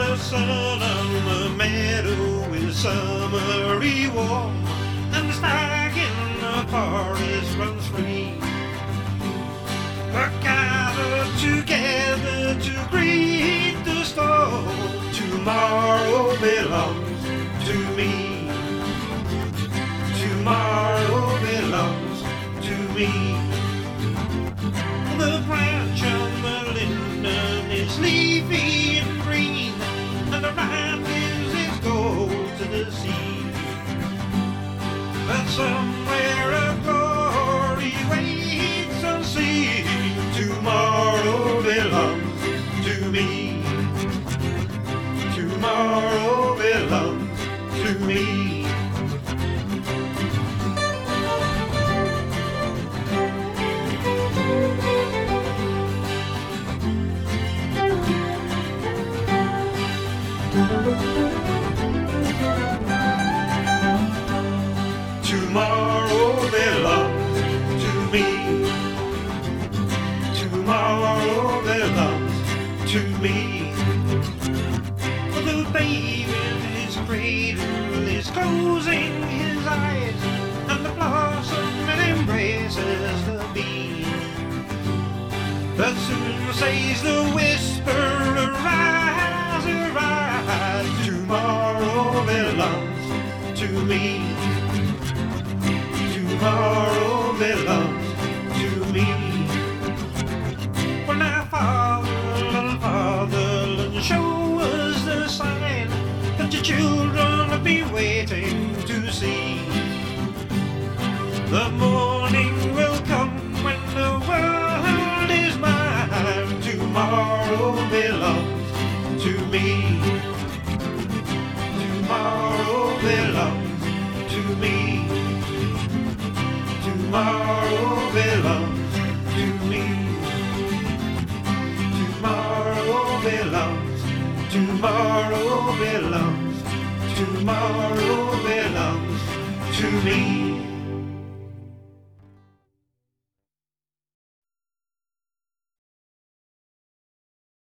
the sun on the meadow is summery warm, and the stag in the forest runs free. We're gathered together to greet the storm. Tomorrow belongs to me. Tomorrow belongs to me. The sea. But somewhere a glory waits unseen. Tomorrow belongs to me. Tomorrow belongs to me. To me. The babe in his cradle is closing his eyes, and the blossom embraces the bee. But soon says the whisper, arise, arise. Tomorrow belongs to me. Tomorrow your children have been waiting to see. The morning will come when the world is mine. Tomorrow belongs to me. Tomorrow belongs to me. Tomorrow belongs to me. Tomorrow belongs. Tomorrow belongs. Tomorrow belongs to me.